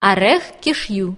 орех кишью